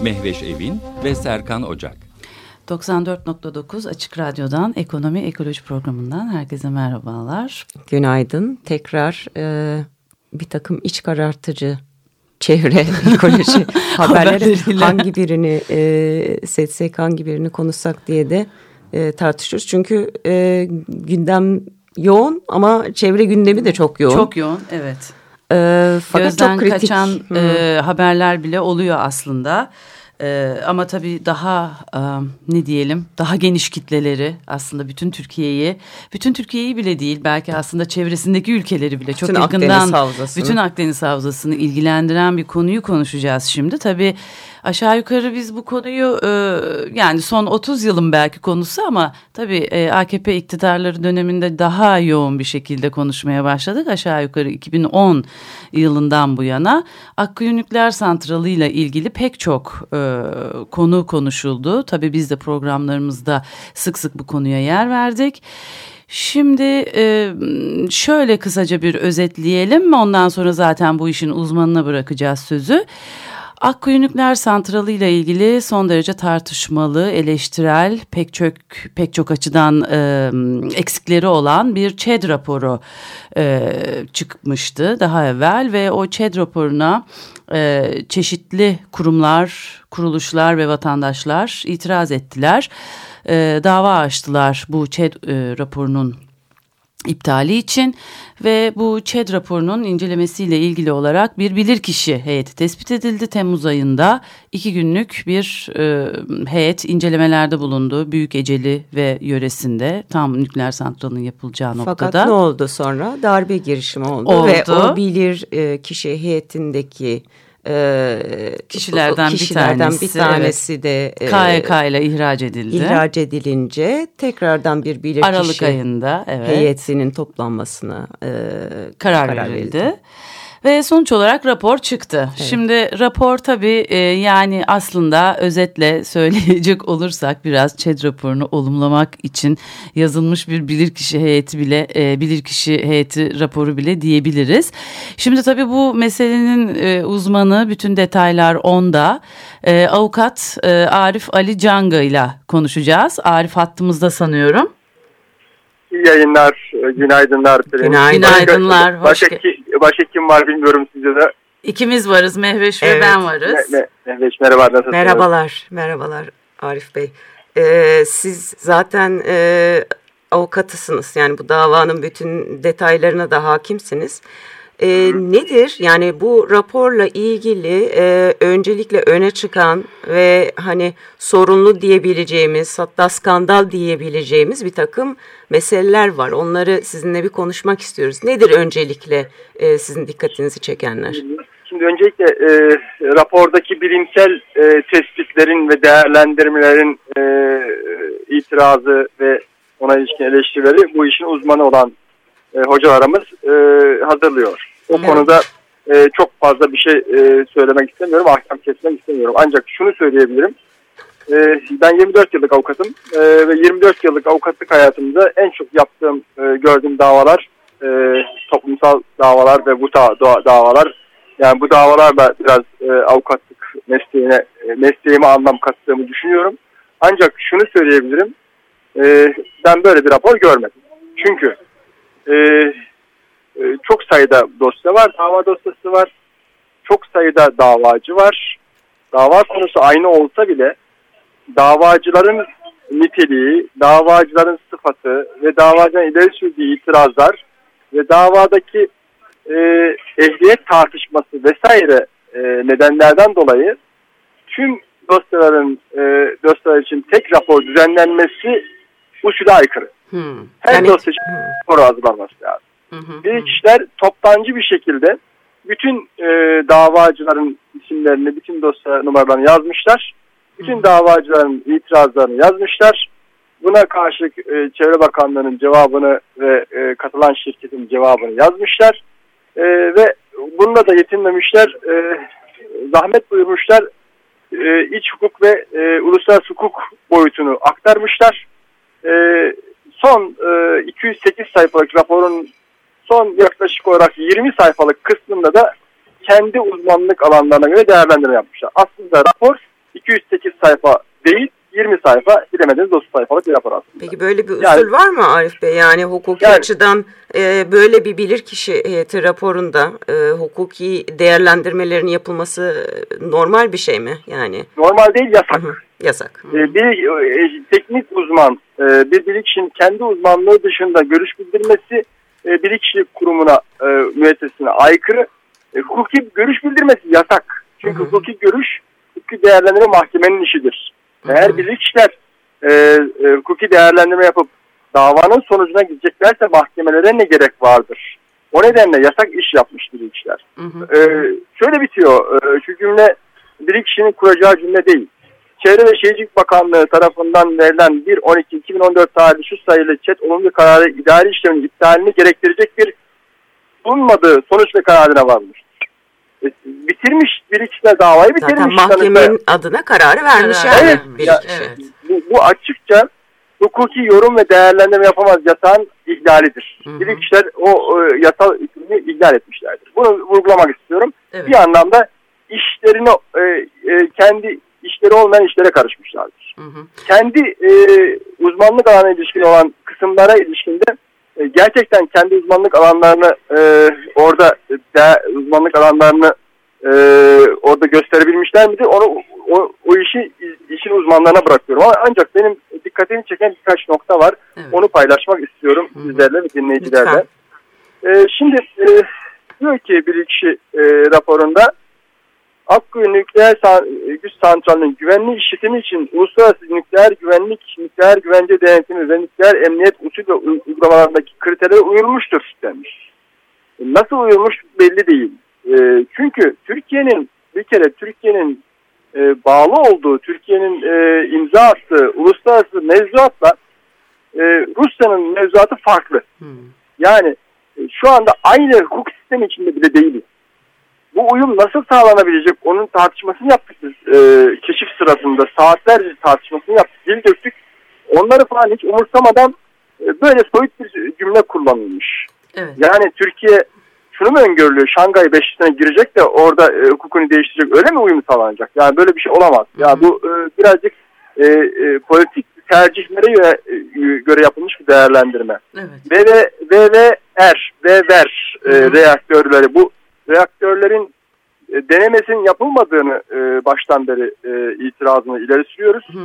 Mehveş Evin ve Serkan Ocak. 94.9 Açık Radyo'dan Ekonomi Ekoloji Programı'ndan herkese merhabalar. Günaydın. Tekrar e, bir takım iç karartıcı çevre ekoloji haberleri hangi birini e, seçsek hangi birini konuşsak diye de e, tartışıyoruz. Çünkü e, gündem yoğun ama çevre gündemi de çok yoğun. Çok yoğun evet. E, fakat Gözden çok kritik. kaçan e, haberler bile oluyor aslında. Ee, ama tabii daha e, ne diyelim daha geniş kitleleri aslında bütün Türkiye'yi bütün Türkiye'yi bile değil belki aslında çevresindeki ülkeleri bile çok Bütün yakından Akdeniz Havzası'nı. bütün Akdeniz Havzası'nı ilgilendiren bir konuyu konuşacağız şimdi. Tabii aşağı yukarı biz bu konuyu e, yani son 30 yılın belki konusu ama tabii e, AKP iktidarları döneminde daha yoğun bir şekilde konuşmaya başladık. Aşağı yukarı 2010 yılından bu yana Akkuyu Nükleer Santralı ile ilgili pek çok e, konu konuşuldu. Tabii biz de programlarımızda sık sık bu konuya yer verdik. Şimdi e, şöyle kısaca bir özetleyelim. Ondan sonra zaten bu işin uzmanına bırakacağız sözü. Akkuyu Nükleer Santralı ile ilgili son derece tartışmalı, eleştirel, pek çok pek çok açıdan e, eksikleri olan bir ÇED raporu e, çıkmıştı daha evvel ve o ÇED raporuna e, çeşitli kurumlar, kuruluşlar ve vatandaşlar itiraz ettiler. E, dava açtılar bu ÇED e, raporunun iptali için ve bu ÇED raporunun incelemesiyle ilgili olarak bir bilirkişi heyeti tespit edildi. Temmuz ayında iki günlük bir e, heyet incelemelerde bulundu. Büyük Eceli ve yöresinde tam nükleer santralın yapılacağı Fakat noktada. ne oldu sonra? Darbe girişimi oldu, Oldu. ve o bilir e, kişi heyetindeki e, Kişilerden bir kişilerden tanesi, bir tanesi de e, KYK ile ihraç edildi. ihraç edilince tekrardan bir bilir Aralık ayında evet. heyetinin toplanmasına e, karar, karar verildi. verildi. Ve sonuç olarak rapor çıktı. Şimdi rapor tabii e, yani aslında özetle söyleyecek olursak biraz ÇED raporunu olumlamak için yazılmış bir bilirkişi heyeti bile e, bilirkişi heyeti raporu bile diyebiliriz. Şimdi tabii bu meselenin e, uzmanı bütün detaylar onda. E, avukat e, Arif Ali Canga ile konuşacağız. Arif hattımızda sanıyorum. İyi yayınlar, e, günaydınlar. Günaydınlar, hoş Başka, ge- ki, başka kim var bilmiyorum sizde de. İkimiz varız Mehveş ve Evet. ben varız. Me, me, Mehveş merhaba nasılsınız? Merhabalar, merhabalar Arif Bey. Ee, siz zaten e, avukatısınız yani bu davanın bütün detaylarına da hakimsiniz. Ee, nedir yani bu raporla ilgili e, öncelikle öne çıkan ve hani sorunlu diyebileceğimiz hatta skandal diyebileceğimiz bir takım meseleler var. Onları sizinle bir konuşmak istiyoruz. Nedir öncelikle e, sizin dikkatinizi çekenler? Şimdi öncelikle e, rapordaki bilimsel e, tespitlerin ve değerlendirmelerin e, itirazı ve ona ilişkin eleştirileri bu işin uzmanı olan e, hocalarımız e, hazırlıyor. O Evet. konuda e, çok fazla bir şey e, söylemek istemiyorum, ahkam kesmek istemiyorum. Ancak şunu söyleyebilirim. E, ben 24 yıllık avukatım e, ve 24 yıllık avukatlık hayatımda en çok yaptığım, e, gördüğüm davalar e, toplumsal davalar ve bu da, da- davalar. Yani bu davalarla biraz e, avukatlık mesleğine, e, mesleğime anlam kattığımı düşünüyorum. Ancak şunu söyleyebilirim. e, ben böyle bir rapor görmedim. Çünkü e, e, çok sayıda dosya var, dava dosyası var. Çok sayıda davacı var. Dava konusu aynı olsa bile davacıların niteliği, davacıların sıfatı ve davacının ileri sürdüğü itirazlar ve davadaki e, ehliyet tartışması vesaire e, nedenlerden dolayı tüm dosyaların e, dosyalar için tek rapor düzenlenmesi usule aykırı. Hmm. Her Yani- dosya için rapor hazırlanması lazım. Hı hı. Toptancı bir şekilde bütün e, davacıların isimlerini, bütün dosya numaralarını yazmışlar Bütün davacıların itirazlarını yazmışlar. Buna karşılık e, Çevre Bakanlığı'nın cevabını ve e, katılan şirketin cevabını yazmışlar. E, ve bununla da yetinmemişler. E, zahmet buyurmuşlar. E, iç hukuk ve e, uluslararası hukuk boyutunu aktarmışlar. E, son e, 208 sayfalık raporun son yaklaşık olarak 20 sayfalık kısmında da kendi uzmanlık alanlarına göre değerlendirme yapmışlar. Aslında rapor 208 sayfa değil 20 sayfa bilemediniz 30 sayfalık bir rapor aslında. Peki böyle bir usul Yani- var mı Arif Bey? Yani hukuki Yani- açıdan e, böyle bir bilirkişi heyeti raporunda e, hukuki değerlendirmelerin yapılması e, normal bir şey mi? Yani Normal değil yasak. hı hı, yasak. E, bir e, teknik uzman e, bir bilirkişinin kendi uzmanlığı dışında görüş bildirmesi e, bilirkişilik kurumuna e, müessesine aykırı. E, hukuki görüş bildirmesi yasak. Çünkü Hı hı. hukuki görüş hukuki değerlendirme mahkemenin işidir. Hı hı. Eğer bilirkişiler e, e, hukuki değerlendirme yapıp davanın sonucuna gideceklerse mahkemelere ne gerek vardır? O nedenle yasak iş yapmış bilirkişiler. Hı hı. Ee, şöyle bitiyor. Ee, şu cümle bir kişinin kuracağı cümle değil. Çevre ve Şehircilik Bakanlığı tarafından verilen 1.12.2014 tarihli şu sayılı çet olumlu kararı idari işlemin iptalini gerektirecek bir bulunmadığı sonuç ve kararına varmıştır. E, bitirmiş bir kişiler davayı bitirmiş. Zaten mahkemenin adına kararı vermiş Karar yani bilirkişi. Evet. Bu, bu açıkça hukuki yorum ve değerlendirme yapamaz yasağın ihlalidir. Hı hı. Bir kişiler o e, yasal hükmünü ihlal etmişlerdir. Bunu vurgulamak istiyorum. Evet. bir anlamda işlerini e, e, kendi işleri olmayan işlere karışmışlardır. Hı hı. Kendi e, uzmanlık alanına ilişkin olan kısımlara ilişkinde e, gerçekten kendi uzmanlık alanlarını e, orada de, uzmanlık alanlarını e, orada gösterebilmişler midir? Onu o, o işi işin uzmanlarına bırakıyorum. Ama ancak benim dikkatimi çeken birkaç nokta var. Evet. Onu paylaşmak istiyorum Hı hı. sizlerle ve dinleyicilerle. Lütfen. Ee, şimdi e, diyor ki bir kişi e, raporunda Akkuyu Nükleer San- Güç Santrali'nin güvenli işletimi için uluslararası nükleer güvenlik, nükleer güvence denetimi ve nükleer emniyet usul ve uy- uygulamalarındaki kriterlere uyulmuştur denmiş. E, Nasıl uyulmuş belli değil. E, çünkü Türkiye'nin bir kere Türkiye'nin e, bağlı olduğu, Türkiye'nin e, imza attığı uluslararası mevzuatla e, Rusya'nın mevzuatı farklı. Hı. Yani e, şu anda aynı hukuk sistemi içinde bile değiliz. Bu uyum nasıl sağlanabilecek onun tartışmasını yaptık biz e, keşif sırasında saatlerce tartışmasını yaptık dil döktük. Onları falan hiç umursamadan e, böyle soyut bir cümle kullanılmış. Evet. Yani Türkiye şunu mu öngörülüyor Şangay Beşiktaş'a girecek de orada e, hukukunu değiştirecek öyle mi uyum sağlanacak? Yani böyle bir şey olamaz. Hı Ya hı. bu e, birazcık e, e, politik tercihlere göre, e, göre yapılmış bir değerlendirme. Evet. VV, VVR, VVR e, Hı hı. reaktörleri bu reaktörlerin e, denemesinin yapılmadığını e, baştan beri e, itirazını ileri sürüyoruz. Hı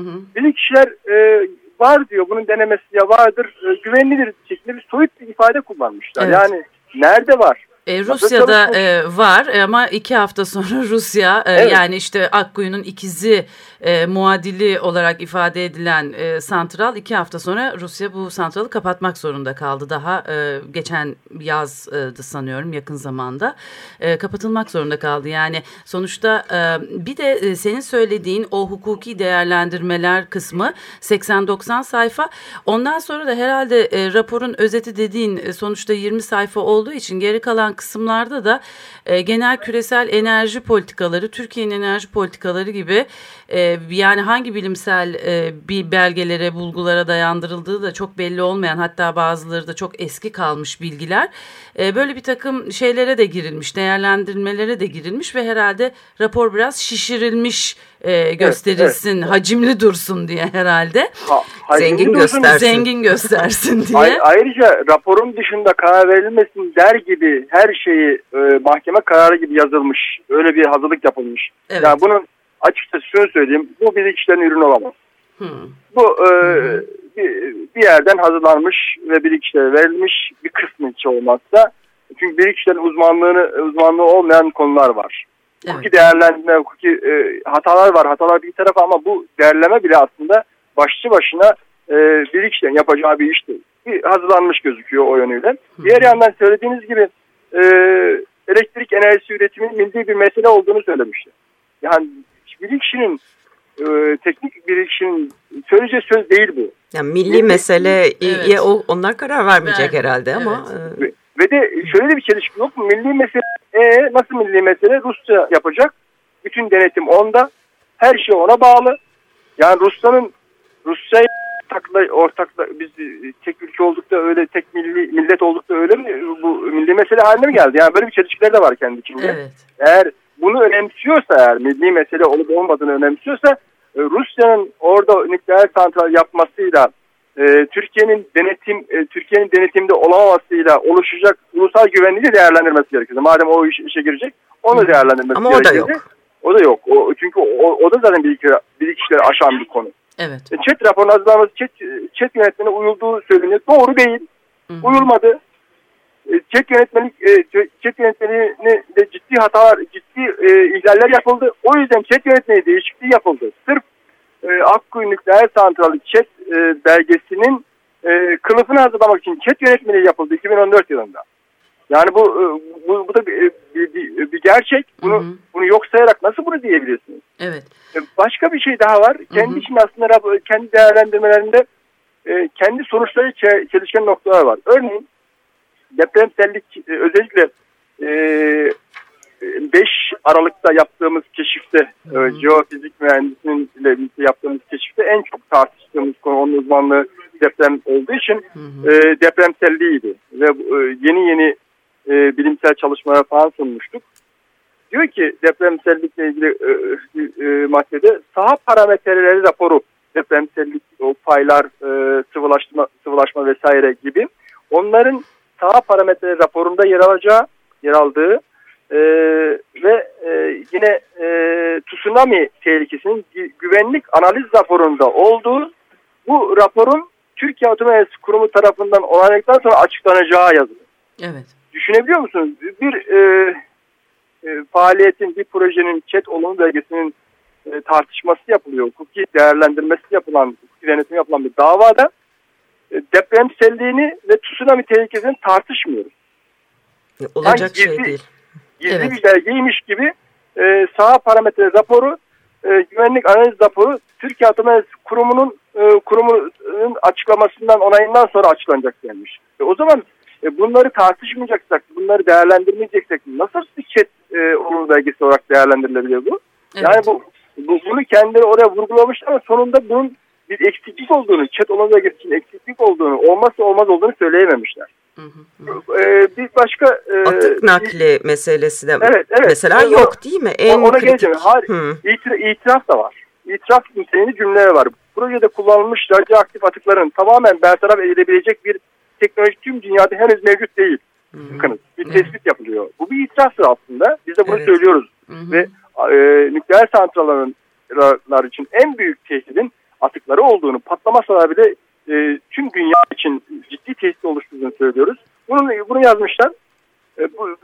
kişiler e, var diyor bunun denemesi ya vardır e, güvenilir şeklinde bir soyut bir ifade kullanmışlar. Evet. Yani nerede var? E, Rusya'da e, var ama iki hafta sonra Rusya e, Evet. yani işte Akkuyu'nun ikizi e, muadili olarak ifade edilen e, santral iki hafta sonra Rusya bu santralı kapatmak zorunda kaldı. Daha e, geçen yazdı sanıyorum yakın zamanda e, kapatılmak zorunda kaldı. Yani sonuçta e, bir de e, senin söylediğin o hukuki değerlendirmeler kısmı 80-90 sayfa. Ondan sonra da herhalde e, raporun özeti dediğin e, sonuçta 20 sayfa olduğu için geri kalan kısımlarda da e, genel küresel enerji politikaları, Türkiye'nin enerji politikaları gibi e, yani hangi bilimsel e, bir belgelere, bulgulara dayandırıldığı da çok belli olmayan hatta bazıları da çok eski kalmış bilgiler. E, böyle bir takım şeylere de girilmiş, değerlendirmelere de girilmiş ve herhalde rapor biraz şişirilmiş e, gösterilsin, hacimli dursun diye herhalde. Ha, Zengin göstersin. Zengin göstersin diye. Ay- ayrıca raporun dışında karar verilmesin der gibi her şeyi e, mahkeme kararı gibi yazılmış. Öyle bir hazırlık yapılmış. Evet. Yani bunun açıkçası şunu söyleyeyim. Bu bir kişilerin ürünü olamaz. Hı. Bu e, bir, bir yerden hazırlanmış ve bir kişilere verilmiş bir kısmı hiç olmazsa. Çünkü bir kişilerin uzmanlığını uzmanlığı olmayan konular var. Evet. Hukuki değerlendirme, hukuki e, hatalar var. Hatalar bir tarafa ama bu değerleme bile aslında başlı başına e, bir kişilerin yapacağı bir iş değil. Bir hazırlanmış gözüküyor o yönüyle. Diğer yandan söylediğiniz gibi e, elektrik enerjisi üretiminin milli bir mesele olduğunu söylemişti. Yani bir kişinin e, teknik bir kişinin söyleyeceği söz değil bu. Yani milli mesele evet. o onlar karar vermeyecek Ben, herhalde ama evet. e, Ve, de şöyle de bir çelişki yok mu? Milli mesele e, nasıl milli mesele? Rusya yapacak. Bütün denetim onda. Her şey ona bağlı. Yani Rusya'nın Rusya ortakla, ortakla biz tek ülke olduk da öyle tek milli millet olduk da öyle mi bu milli mesele haline mi geldi? Yani böyle bir çelişkiler de var kendi içinde. Evet. Eğer bunu önemsiyorsa eğer milli mesele olup olmadığını önemsiyorsa e, Rusya'nın orada nükleer santral yapmasıyla e, Türkiye'nin denetim e, Türkiye'nin denetimde olamamasıyla oluşacak ulusal güvenliği de değerlendirmesi gerekiyor. Madem o iş, işe girecek onu değerlendirmesi ama o da gerekiyor. yok. O da yok. O, çünkü o, o da zaten bir iki, bir iki kişileri aşan bir konu. Evet. Çet raporunun hazırlanması Çet, Çet yönetmeliğine uyulduğu söyleniyor. Doğru değil. Hı hı. Uyulmadı. Çet yönetmelik e, Çet yönetmeliğine de ciddi hatalar, ciddi e, ihlaller yapıldı. O yüzden Çet yönetmeliği değişikliği yapıldı. Sırf e, Akkuyu Nükleer Santrali Çet e, belgesinin e, kılıfını hazırlamak için Çet yönetmeliği yapıldı 2014 yılında. Yani bu e, bu, bu da bir, bir, bir, bir gerçek. Bunu Hı hı. bunu yok sayarak nasıl bunu diyebilirsiniz? Evet. E, Başka bir şey daha var. Kendi Hı için aslında kendi değerlendirmelerinde e, kendi sonuçları çe- çelişken noktalar var. Örneğin depremsellik e, özellikle e, 5 Aralık'ta yaptığımız keşifte, Hı hı. e, jeofizik mühendisinin ile birlikte yaptığımız keşifte en çok tartıştığımız konu onun uzmanlığı deprem olduğu için Hı hı. e, depremselliğiydi. Ve e, yeni yeni e, bilimsel çalışmalar falan sunmuştuk. Diyor ki depremsellikle ilgili e, e, maddede saha parametreleri raporu depremsellik, o paylar, e, sıvılaşma, sıvılaşma vesaire gibi onların saha parametreleri raporunda yer alacağı, yer aldığı e, ve e, yine e, tsunami tehlikesinin gü- güvenlik analiz raporunda olduğu bu raporun Türkiye Atom Enerjisi Kurumu tarafından onayladıktan sonra açıklanacağı yazılı. Evet. Düşünebiliyor musunuz? Bir e, e, faaliyetin, bir projenin chat olumlu belgesinin e, tartışması yapılıyor. Hukuki değerlendirmesi yapılan, hukuki denetimi yapılan bir davada e, depremselliğini ve tsunami tehlikesini tartışmıyoruz. olacak Sanki şey gizli- değil. Gizli Evet. bir belgeymiş gibi e, saha parametre raporu, e, güvenlik analiz raporu Türkiye Atom Enerjisi Kurumu'nun e, kurumunun açıklamasından onayından sonra açıklanacak denmiş. E, o zaman e, bunları tartışmayacaksak, bunları değerlendirmeyeceksek nasıl bir chat e, olumlu belgesi olarak değerlendirilebiliyor bu? Evet. Yani bu, bu bunu kendileri oraya vurgulamışlar ama sonunda bunun bir eksiklik olduğunu, chat olumlu belgesi için eksiklik olduğunu, olmazsa olmaz olduğunu söyleyememişler. Hı hı. hı. E, bir başka... E, Atık nakli meselesi de Evet, evet. mesela Evet, yok değil mi? En ona kritik. geleceğim. Hayır, itir- itiraf da var. İtiraf niteliğinde cümleler var. Projede kullanılmış radyoaktif atıkların tamamen bertaraf edilebilecek bir teknoloji tüm dünyada henüz mevcut değil. Bakınız bir Evet. tespit yapılıyor. Bu bir itiraftır aslında. Biz de bunu Evet. söylüyoruz. Hı hı. Ve e, nükleer santrallar için en büyük tehdidin atıkları olduğunu patlamasalar bile e, tüm dünya için ciddi tehdit oluşturduğunu söylüyoruz. Bunu, bunu yazmışlar. E, bu,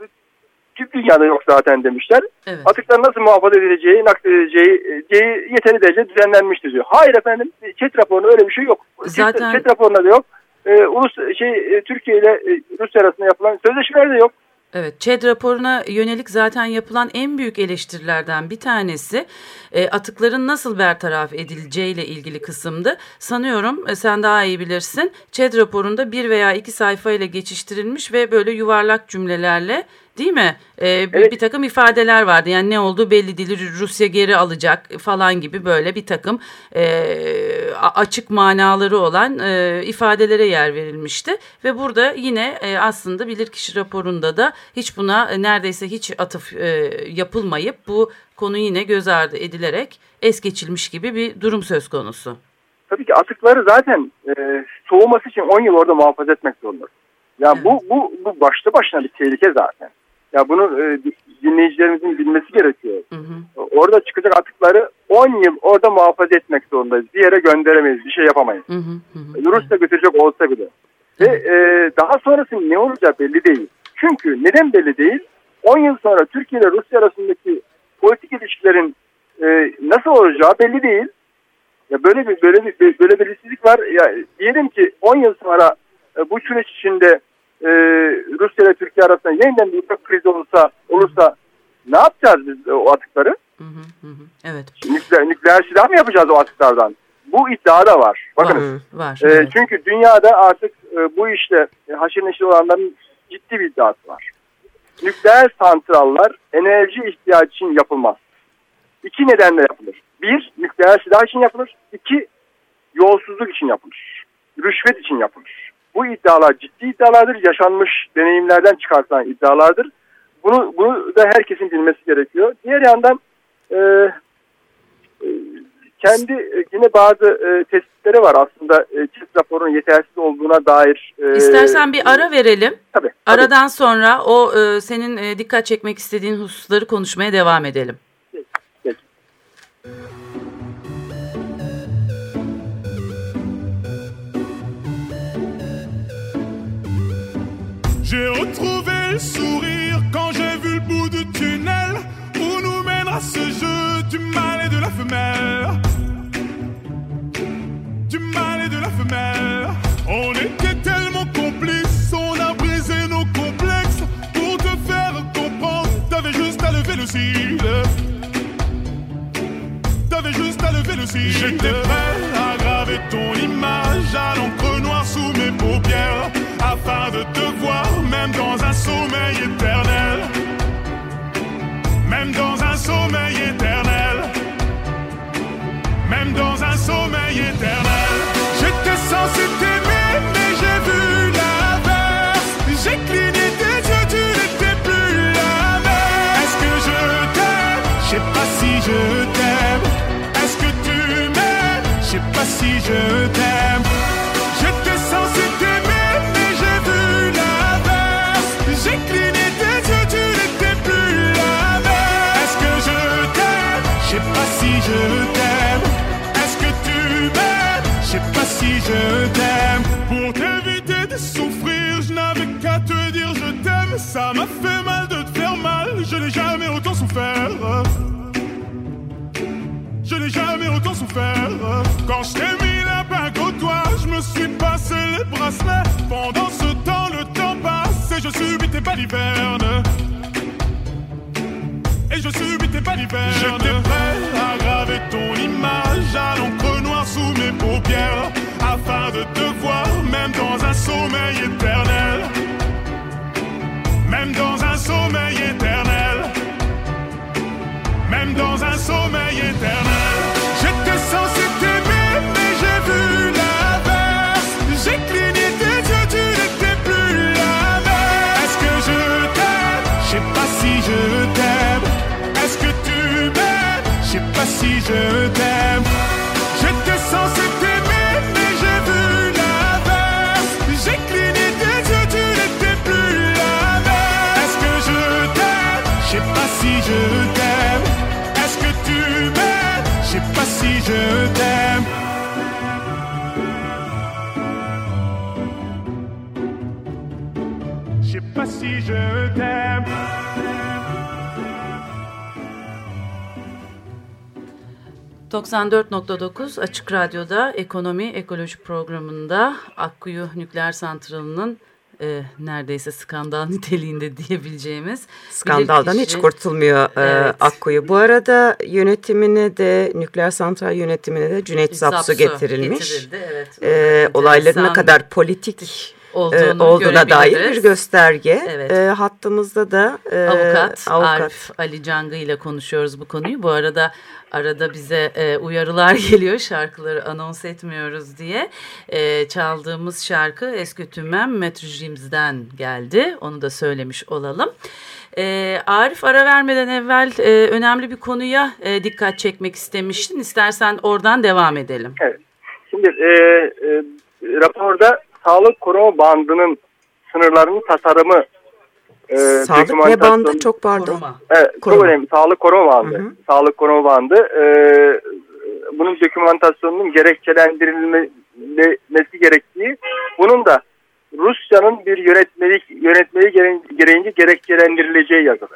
tüm dünyada yok zaten demişler. Evet. Atıkların nasıl muhafaza edileceği, nakledileceği e, yeteri derece düzenlenmiştir diyor. Hayır efendim, chat raporunda öyle bir şey yok. Zaten- Chat, chat raporunda da yok. E, Ulus şey e, Türkiye ile e, Rusya arasında yapılan sözleşmeler de yok. Evet, ÇED raporuna yönelik zaten yapılan en büyük eleştirilerden bir tanesi e, atıkların nasıl bertaraf edileceğiyle ilgili kısımdı. Sanıyorum e, sen daha iyi bilirsin. ÇED raporunda bir veya iki sayfayla geçiştirilmiş ve böyle yuvarlak cümlelerle değil mi? E, bir, Evet. bir takım ifadeler vardı. Yani ne olduğu belli değil. Rusya geri alacak falan gibi böyle bir takım e, açık manaları olan e, ifadelere yer verilmişti. Ve burada yine e, aslında bilirkişi raporunda da hiç buna e, neredeyse hiç atıf e, yapılmayıp bu konu yine göz ardı edilerek es geçilmiş gibi bir durum söz konusu. Tabii ki atıkları zaten e, soğuması için 10 yıl orada muhafaza etmek zorunda. Yani bu, bu, bu başlı başına bir tehlike zaten. Ya bunu e, dinleyicilerimizin bilmesi gerekiyor. Hı hı. Orada çıkacak atıkları 10 yıl orada muhafaza etmek zorundayız. Bir yere gönderemeyiz, bir şey yapamayız. Hı hı, hı hı. Rus da götürecek olsa bile. Ve e, daha sonrası ne olacağı belli değil. Çünkü neden belli değil? 10 yıl sonra Türkiye ile Rusya arasındaki politik ilişkilerin e, nasıl olacağı belli değil. Ya böyle bir böyle bir böyle belirsizlik var. Ya diyelim ki 10 yıl sonra e, bu süreç içinde e, Rusya ile Türkiye arasında yeniden bir uçak krizi olursa olursa Ne yapacağız biz o atıkları? Hı hı hı. Evet. Nükleer, nükleer silah mı yapacağız o atıklardan? Bu iddia da var. Bakın. Var. var E, evet. çünkü dünyada artık e, bu işte e, haşır neşir olanların ciddi bir iddiası var. Nükleer santrallar enerji ihtiyacı için yapılmaz. İki nedenle yapılır. Bir, nükleer silah için yapılır. İki, yolsuzluk için yapılır. Rüşvet için yapılır. Bu iddialar ciddi iddialardır. Yaşanmış deneyimlerden çıkartılan iddialardır. Bunu, bunu da herkesin bilmesi gerekiyor. Diğer yandan e, e, kendi e, yine bazı e, tespitleri var aslında e, çift raporun yetersiz olduğuna dair. E, İstersen bir ara verelim. Tabii. tabii. Aradan sonra o e, senin e, dikkat çekmek istediğin hususları konuşmaya devam edelim. Peki. J'ai retrouvé le sourire quand j'ai vu le bout du tunnel où nous mènera ce jeu du mal et de la femelle. Du mal et de la femelle. On était tellement complices, on a brisé nos complexes pour te faire comprendre. T'avais juste à lever le cil. T'avais juste à lever le cil. J'étais prêt à graver ton image à l'encre noire sous mes paupières afin de te voir même dans un sommeil éternel. Même dans Ça m'a fait mal de te faire mal, je n'ai jamais autant souffert. Je n'ai jamais autant souffert. Quand je t'ai mis la bague au doigt, je me suis passé les bracelets. Pendant ce temps, le temps passe et je subis tes balivernes. Et je subis tes balivernes. J'étais prêt à graver ton image à l'encre noire sous mes paupières. Afin de te voir, même dans un sommeil éternel. Même dans un sommeil éternel. Même dans un sommeil éternel. J'étais censé t'aimer, mais j'ai vu l'inverse. J'ai cligné tes yeux, tu n'étais plus la même. Est-ce que je t'aime? Je sais pas si je t'aime. Est-ce que tu m'aimes? Je sais pas si je ...94.9 Açık Radyo'da Ekonomi Ekoloji Programı'nda Akkuyu Nükleer Santralı'nın e, neredeyse skandal niteliğinde diyebileceğimiz... Skandaldan hiç bilirkişi- kurtulmuyor e, Evet. Akkuyu. Bu arada yönetimine de nükleer santral yönetimine de Cüneyt Zapsu, getirilmiş. getirildi, evet. E, olayların ne kadar politik e, olduğunu olduğuna dair bir gösterge. Evet. E, hattımızda da e, Avukat, avukat. Arif Ali Cangı ile konuşuyoruz bu konuyu. Bu arada arada bize e, uyarılar geliyor şarkıları anons etmiyoruz diye. E, çaldığımız şarkı Eski Tümem Metrojims'den geldi. Onu da söylemiş olalım. E, Arif ara vermeden evvel e, önemli bir konuya e, dikkat çekmek istemiştin. İstersen oradan devam edelim. Evet. Şimdi e, e, raporda sağlık koruma bandının sınırlarının tasarımı e, Sağlık dokümantasyon- bandı çok pardon. Koruma. Evet, çok Koruma. önemli. Sağlık koruma bandı. Hı hı. Sağlık koruma bandı. E, bunun dokümantasyonunun gerekçelendirilmesi gerektiği, bunun da Rusya'nın bir yönetmelik yönetmeliği gere- gereğince gerekçelendirileceği yazılı.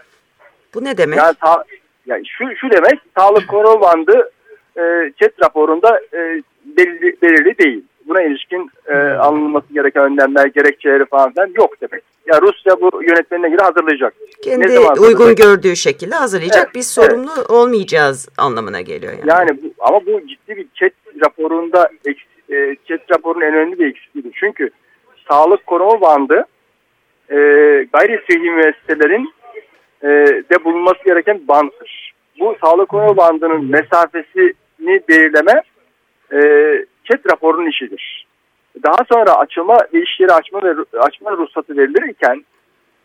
Bu ne demek? Yani, sa- yani şu, şu demek, sağlık koruma bandı e, chat raporunda e, belirli, belirli değil. Buna ilişkin e, alınması gereken önlemler, gerekçeleri falan filan yok demek. Ya Rusya bu yönetmenine göre hazırlayacak. Kendi Ne zaman uygun gördüğü şekilde hazırlayacak. Evet, Biz sorumlu olmayacağız anlamına geliyor yani. Yani bu, ama bu ciddi bir chat raporunda e, chat raporunun en önemli bir eksikliğidir. Çünkü sağlık koruma bandı e, gayri sıhhi müesseselerin e, de bulunması gereken banttır. Bu sağlık koruma bandının mesafesini belirleme e, chat raporunun işidir. Daha sonra açılma ve iş yeri açma ve açma ruhsatı verilirken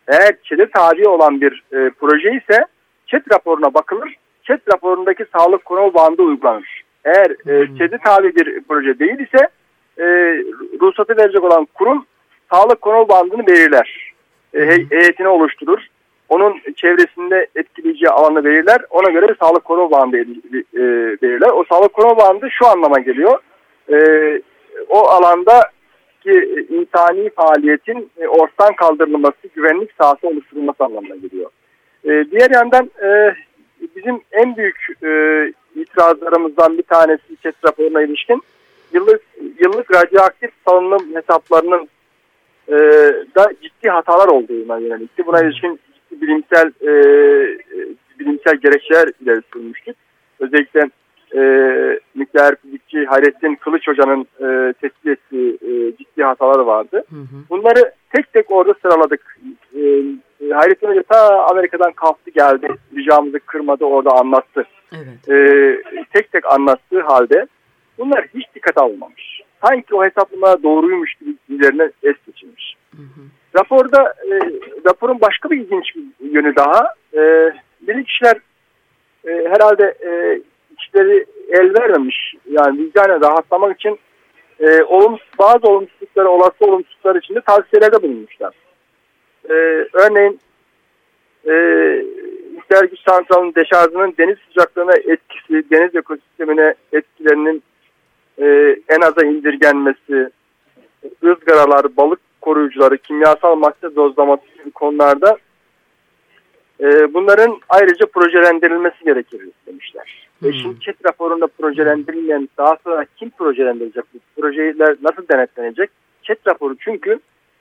eğer ÇED'e tabi olan bir e, proje ise ÇED raporuna bakılır. ÇED raporundaki sağlık koruma bandı uygulanır. Eğer e, ÇED'e tabi bir proje değil ise e, ruhsatı verecek olan kurum sağlık koruma bandını belirler. E, hey- heyetini oluşturur. Onun çevresinde etkileyici alanı belirler. Ona göre sağlık koruma bandı e, belirler. O sağlık koruma bandı şu anlama geliyor. E, o alanda ki insani faaliyetin e, ortadan kaldırılması, güvenlik sahası oluşturulması anlamına geliyor. E, diğer yandan e, bizim en büyük e, itirazlarımızdan bir tanesi CHES raporuna ilişkin yıllık yıllık radyoaktif salınım hesaplarının e, da ciddi hatalar olduğuna yönelikti. Buna ilişkin ciddi bilimsel e, e, bilimsel gerekçeler ileri sürmüştük. Özellikle e, nükleer fizikçi Hayrettin Kılıç Hoca'nın e, tespit ettiği e, ciddi hatalar vardı. Hı hı. Bunları tek tek orada sıraladık. E, e, Hayrettin Hoca ta Amerika'dan kalktı geldi. Ricamızı kırmadı orada anlattı. Evet. E, tek tek anlattığı halde bunlar hiç dikkat alınmamış. Sanki o hesaplamalar doğruymuş gibi üzerine es geçilmiş. Hı hı. Raporda e, raporun başka bir ilginç bir yönü daha. E, bilirkişiler e, herhalde e, içleri el vermemiş. Yani vicdanen rahatlamak için e, olumsuz, bazı olumsuzlukları, olası olumsuzluklar içinde tavsiyelerde bulunmuşlar. E, örneğin e, nükleer güç deşarjının deniz sıcaklığına etkisi, deniz ekosistemine etkilerinin e, en aza indirgenmesi, ızgaralar, balık koruyucuları, kimyasal madde dozlaması gibi konularda e, bunların ayrıca projelendirilmesi gerekir demişler. Hmm. E şimdi chat raporunda projelendirilmeyen daha sonra kim projelendirecek bu projeler nasıl denetlenecek? Chat raporu çünkü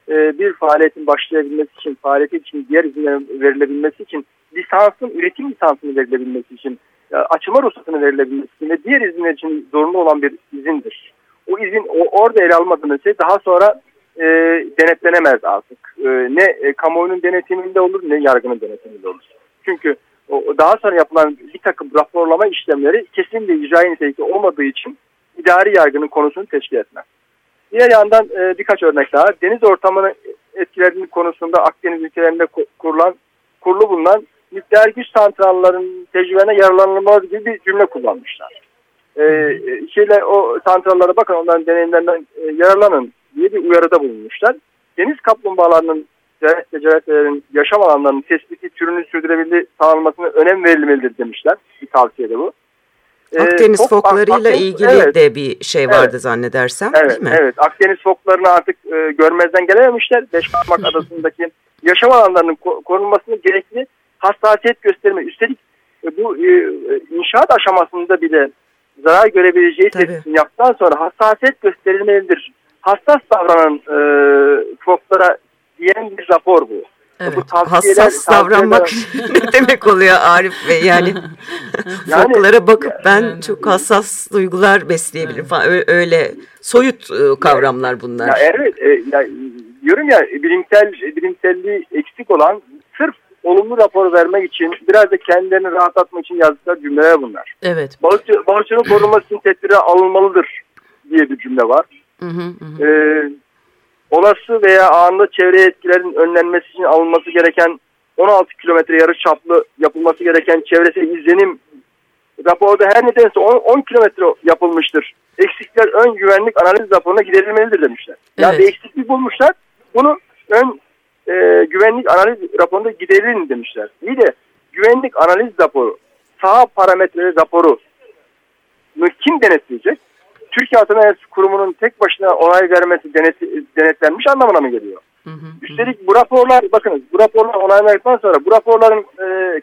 e, bir faaliyetin başlayabilmesi için, faaliyeti için diğer izinlerin verilebilmesi için, lisansın, üretim lisansının verilebilmesi için, ya, açılma ruhsatının verilebilmesi için ve diğer izinler için zorunlu olan bir izindir. O izin o, orada ele almadığınız şey daha sonra e, denetlenemez artık. E, ne e, kamuoyunun denetiminde olur ne yargının denetiminde olur. Çünkü o, daha sonra yapılan bir takım raporlama işlemleri kesin bir icra nitelikli olmadığı için idari yargının konusunu teşkil etmez. Diğer yandan e, birkaç örnek daha. Deniz ortamını etkilerinin konusunda Akdeniz ülkelerinde ku- kurulan, kurulu bulunan nükleer güç santrallerinin tecrübene yararlanılmalı gibi bir cümle kullanmışlar. E, e, şeyle o santrallere bakın onların deneyimlerinden e, yararlanın diye bir uyarıda bulunmuşlar. Deniz kaplumbağalarının ticaret ticaretlerin yaşam alanlarının tespiti türünün sürdürülebilir sağlanmasına önem verilmelidir demişler. Bir tavsiyede bu. E, Akdeniz fok- foklarıyla Akdeniz- ilgili evet. de bir şey vardı Evet. zannedersem Evet, değil mi? evet. Akdeniz foklarını artık e, görmezden gelememişler. Beşparmak adasındaki yaşam alanlarının ko- korunmasını gerekli hassasiyet gösterme. Üstelik e, bu e, inşaat aşamasında bile zarar görebileceği tespitini yaptıktan sonra hassasiyet gösterilmelidir. Hassas davranan e, foklara diyen bir rapor bu. Evet. Bu tavsiyeler- Hassas davranmak ne demek oluyor Arif Bey yani? Yani- Foklara bakıp ben çok hassas duygular besleyebilirim falan Ö- öyle soyut e, kavramlar bunlar. Ya evet, e, ya, diyorum ya bilimsel bilimselliği eksik olan sırf olumlu rapor vermek için biraz da kendilerini rahatlatmak için yazdıkları cümleler bunlar. Evet. Balıkçı, balıkçının korunması için tedbiri alınmalıdır diye bir cümle var. Hı hı hı. Ee, olası veya anında çevre etkilerin önlenmesi için alınması gereken 16 kilometre yarı çaplı yapılması gereken çevresel izlenim raporda her nedense 10, 10 kilometre yapılmıştır. Eksikler ön güvenlik analiz raporuna giderilmelidir demişler. Yani Evet. bir eksiklik bulmuşlar. Bunu ön e, güvenlik analiz raporunda giderilin demişler. İyi de güvenlik analiz raporu, saha parametreleri raporu kim denetleyecek? Türkiye Atom Enerjisi Kurumu'nun tek başına onay vermesi denet, denetlenmiş anlamına mı geliyor? Hı hı. Üstelik bu raporlar bakınız bu raporlar onay verdikten sonra bu raporların e,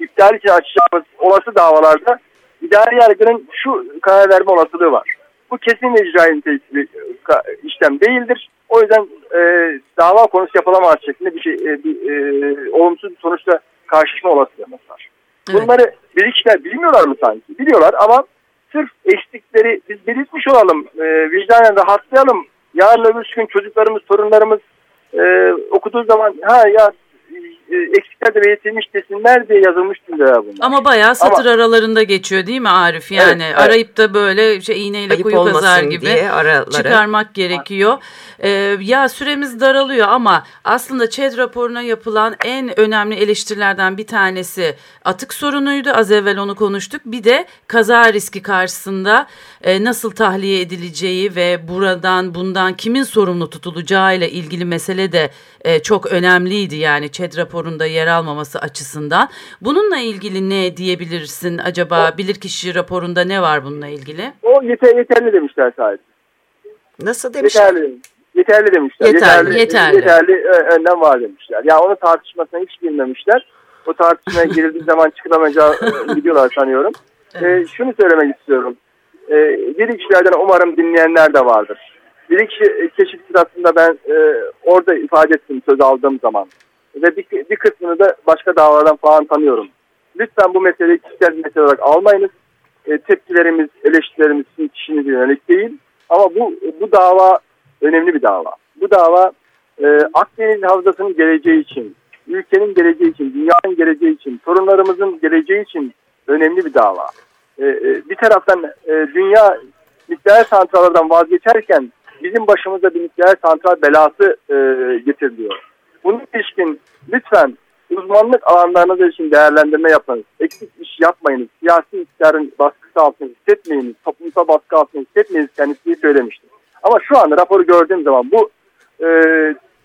iptal için açacağımız olası davalarda idari yargının şu karar verme olasılığı var. Bu kesin icra nitelikli işlem değildir. O yüzden e, dava konusu yapılamaz şeklinde bir şey, e, bir, e, olumsuz bir sonuçta karşılaşma olasılığımız var. Evet. Bunları bilinçler bilmiyorlar mı sanki? Biliyorlar ama sırf eksikleri biz belirtmiş olalım, e, vicdanen rahatlayalım. Yarın öbür gün çocuklarımız, torunlarımız e, okuduğu zaman ha ya eksikler de belirtilmiş desinler diye yazılmış cümleler bunlar. Ama bayağı satır aralarında geçiyor değil mi Arif? Yani Evet, evet. arayıp da böyle şey iğneyle Ayıp kuyu kazar gibi diye aralara. çıkarmak gerekiyor. Ee, ya süremiz daralıyor ama aslında ÇED raporuna yapılan en önemli eleştirilerden bir tanesi atık sorunuydu. Az evvel onu konuştuk. Bir de kaza riski karşısında e, nasıl tahliye edileceği ve buradan bundan kimin sorumlu tutulacağı ile ilgili mesele de e, çok önemliydi. Yani ÇED raporunda yer almaması açısından. Bununla ilgili ne diyebilirsin acaba? Bilirkişi raporunda ne var bununla ilgili? O yeter, yeterli demişler sadece. Nasıl demişler? Yeterli. Yeterli demişler. Yeterli, yeterli. Yeterli ö- önlem var demişler. Yani onu tartışmasına hiç girmemişler. O tartışmaya girildiği zaman çıkılamayacağı e, biliyorlar sanıyorum. E, şunu söylemek istiyorum. E, bir kişilerden umarım dinleyenler de vardır. Bir kişi e, keşif sırasında ben e, orada ifade ettim söz aldığım zaman. Ve bir, bir kısmını da başka davalardan falan tanıyorum. Lütfen bu meseleyi kişisel bir mesele olarak almayınız. E, tepkilerimiz, eleştirilerimiz sizin kişinize yönelik değil. Ama bu bu dava önemli bir dava. Bu dava e, Akdeniz Havzası'nın geleceği için, ülkenin geleceği için, dünyanın geleceği için, torunlarımızın geleceği için önemli bir dava. E, e, bir taraftan e, dünya nükleer santrallardan vazgeçerken bizim başımıza bir nükleer santral belası e, getiriliyor. Bunun ilişkin lütfen uzmanlık alanlarınız için değerlendirme yapınız. Eksik iş yapmayınız. Siyasi iktidarın baskısı altında hissetmeyiniz. Toplumsal baskı altında hissetmeyiniz kendisi söylemişti. Ama şu anda raporu gördüğüm zaman bu e,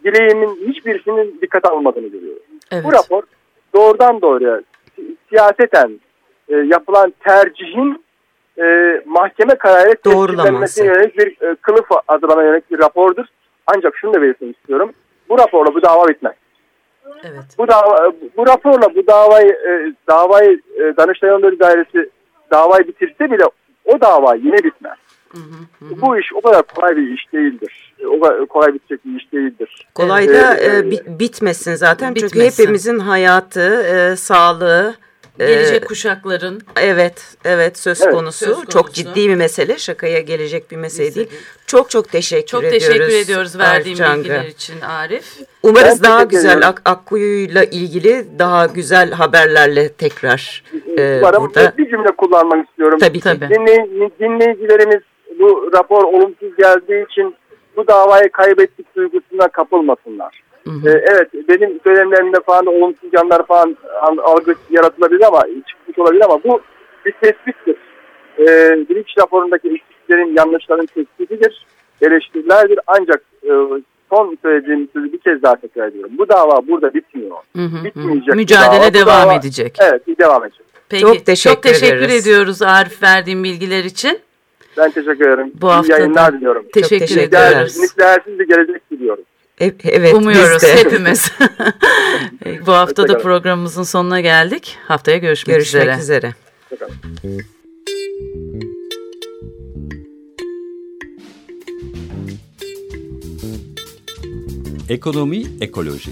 dileğimin hiçbirisinin dikkate alınmadığını görüyorum. Evet. Bu rapor doğrudan doğruya si- siyaseten e, yapılan tercihin e, mahkeme kararı Doğrulaması. tepkilenmesine yönelik bir e, kılıf hazırlamaya yönelik bir rapordur. Ancak şunu da belirtmek istiyorum. Bu raporla bu dava bitmez. Evet. Bu dava, bu raporla bu davayı e, davayı e, Danıştay Onları Dairesi davayı bitirse bile o dava yine bitmez. Bu iş o kadar kolay bir iş değildir. E, O kadar kolay bitecek bir iş değildir. Kolay da e, bi- bitmesin zaten. Çünkü Bitmesin. hepimizin hayatı, e, sağlığı, Gelecek kuşakların evet, evet söz Evet. konusu. Söz Çok konusu. ciddi bir mesele. Şakaya gelecek bir mesele değil. değil. Çok çok teşekkür çok ediyoruz. teşekkür ediyoruz Arif Cang'a. bilgiler için Arif. Umarız Ben daha güzel. Ak Akkuyu'yla ilgili daha güzel haberlerle tekrar e, Umarım burada. bir cümle kullanmak istiyorum. Tabii. Tabii. Dinley- dinleyicilerimiz bu rapor olumsuz geldiği için bu davayı kaybettik duygusuna kapılmasınlar. Ee, evet benim söylemlerimde falan olumsuz yanlar falan al- algı yaratılabilir ama çıkmış olabilir ama bu bir tespittir. Ee, bilinç raporundaki eksiklerin yanlışların tespitidir. Eleştirilerdir ancak e, son söylediğim sözü bir kez daha tekrar ediyorum. Bu dava burada bitmiyor. Hı hı hı. Bitmeyecek. bir Mücadele dava. Devam dava- edecek. Evet devam edecek. Peki. Çok teşekkür çok teşekkür ederiz. ediyoruz Arif verdiğin bilgiler için. Ben teşekkür ederim. Bu İyi hafta yayınlar diliyorum. Teşekkür, teşekkür ederiz. Nükleersiz bir gelecek diliyorum. Evet Umuyoruz biz de. hepimiz. Bu hafta da programımızın sonuna geldik. Haftaya görüşmek, Görüşmek üzere. üzere. Hoşçakalın. Ekonomi, ekoloji.